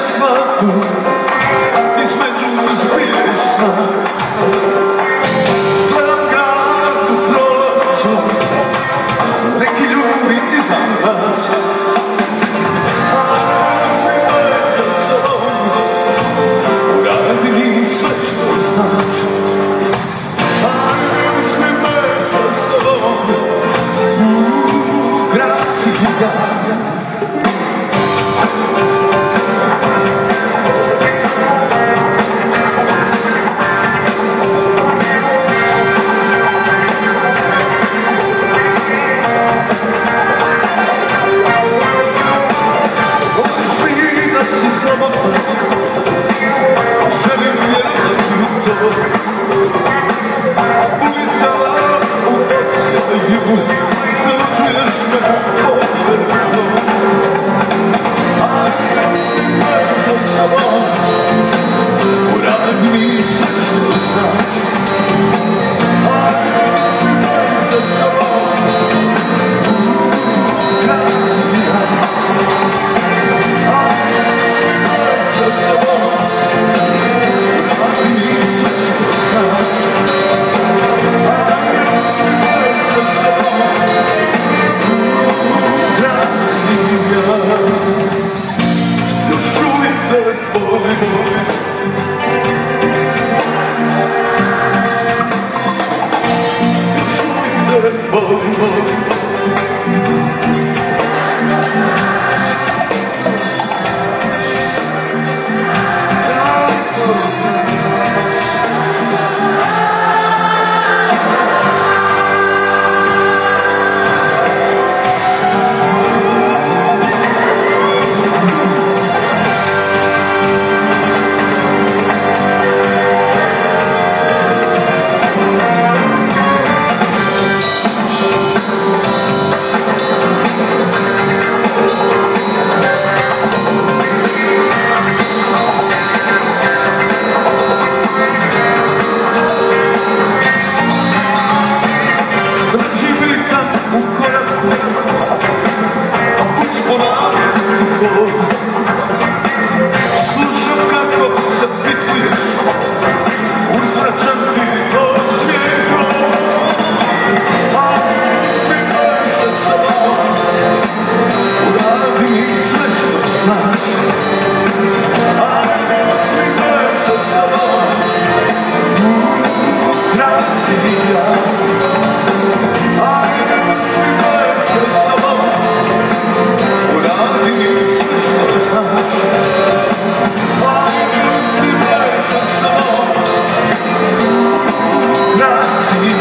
Aşma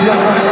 감사합니다.